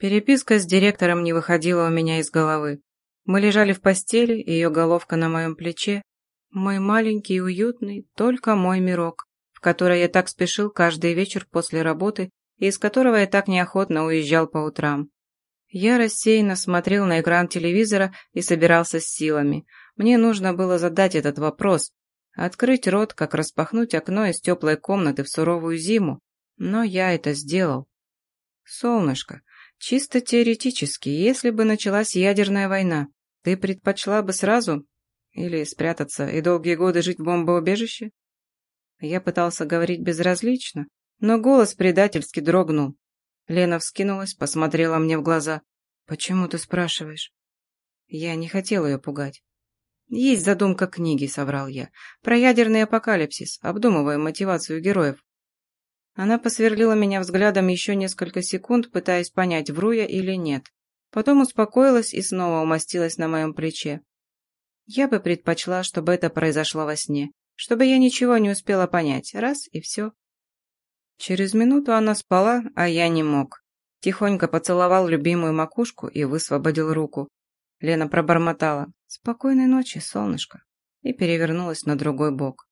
Переписка с директором не выходила у меня из головы. Мы лежали в постели, ее головка на моем плече. Мой маленький и уютный, только мой мирок, в который я так спешил каждый вечер после работы и из которого я так неохотно уезжал по утрам. Я рассеянно смотрел на экран телевизора и собирался с силами. Мне нужно было задать этот вопрос, открыть рот, как распахнуть окно из теплой комнаты в суровую зиму, но я это сделал. Солнышко, чисто теоретически, если бы началась ядерная война, ты предпочла бы сразу или спрятаться и долгие годы жить в бомбоубежище? Я пытался говорить безразлично, но голос предательски дрогнул. Лена вскинулась, посмотрела мне в глаза. «Почему ты спрашиваешь?» Я не хотел ее пугать. «Есть задумка книги», — соврал я. «Про ядерный апокалипсис, обдумывая мотивацию героев». Она посверлила меня взглядом еще несколько секунд, пытаясь понять, вру я или нет. Потом успокоилась и снова умостилась на моем плече. Я бы предпочла, чтобы это произошло во сне, чтобы я ничего не успела понять, раз и все. Через минуту она спала, а я не мог. Тихонько поцеловал любимую макушку и высвободил руку. Лена пробормотала «Спокойной ночи, солнышко» и перевернулась на другой бок.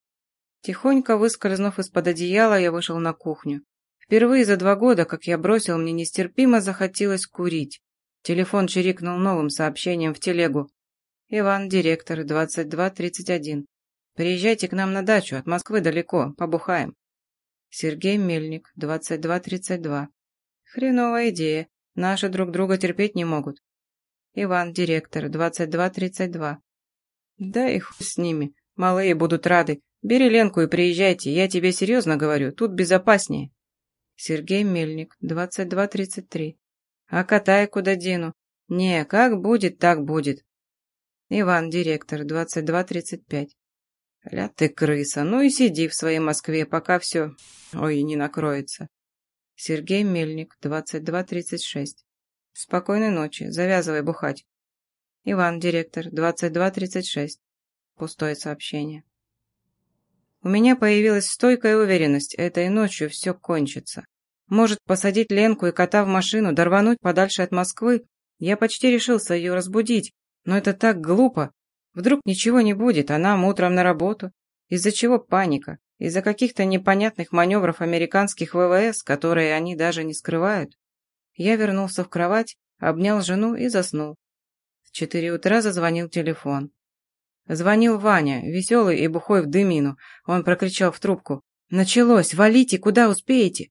Тихонько выскользнув из-под одеяла, я вышел на кухню. Впервые за два года, как я бросил, мне нестерпимо захотелось курить. Телефон чирикнул новым сообщением в телегу. «Иван, директор, 2231. Приезжайте к нам на дачу, от Москвы далеко, побухаем». Сергей Мельник, 2232. Хреновая идея. Наши друг друга терпеть не могут. Иван, директор, 2232. Да и хуй с ними. Малые будут рады. Бери Ленку и приезжайте. Я тебе серьезно говорю, тут безопаснее. Сергей Мельник, 2233. А кота я куда дену? Не, как будет, так будет. Иван, директор, 2235. Ля ты крыса, ну и сиди в своей Москве, пока все, ой, не накроется. Сергей Мельник, 2236. Спокойной ночи, завязывай бухать. Иван, директор, 2236. Пустое сообщение. У меня появилась стойкая уверенность, этой ночью все кончится. Может, посадить Ленку и кота в машину, дорвануть подальше от Москвы? Я почти решился ее разбудить, но это так глупо, Вдруг ничего не будет, а нам утром на работу. Из-за чего паника? Из-за каких-то непонятных маневров американских ВВС, которые они даже не скрывают. Я вернулся в кровать, обнял жену и заснул. В четыре утра зазвонил телефон. Звонил Ваня, веселый и бухой в дымину. Он прокричал в трубку. «Началось! Валите, куда успеете?»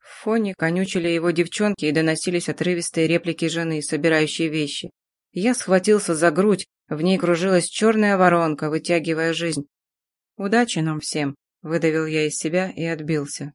В фоне конючили его девчонки и доносились отрывистые реплики жены, собирающие вещи. Я схватился за грудь, в ней кружилась черная воронка, вытягивая жизнь. «Удачи нам всем!» – выдавил я из себя и отбился.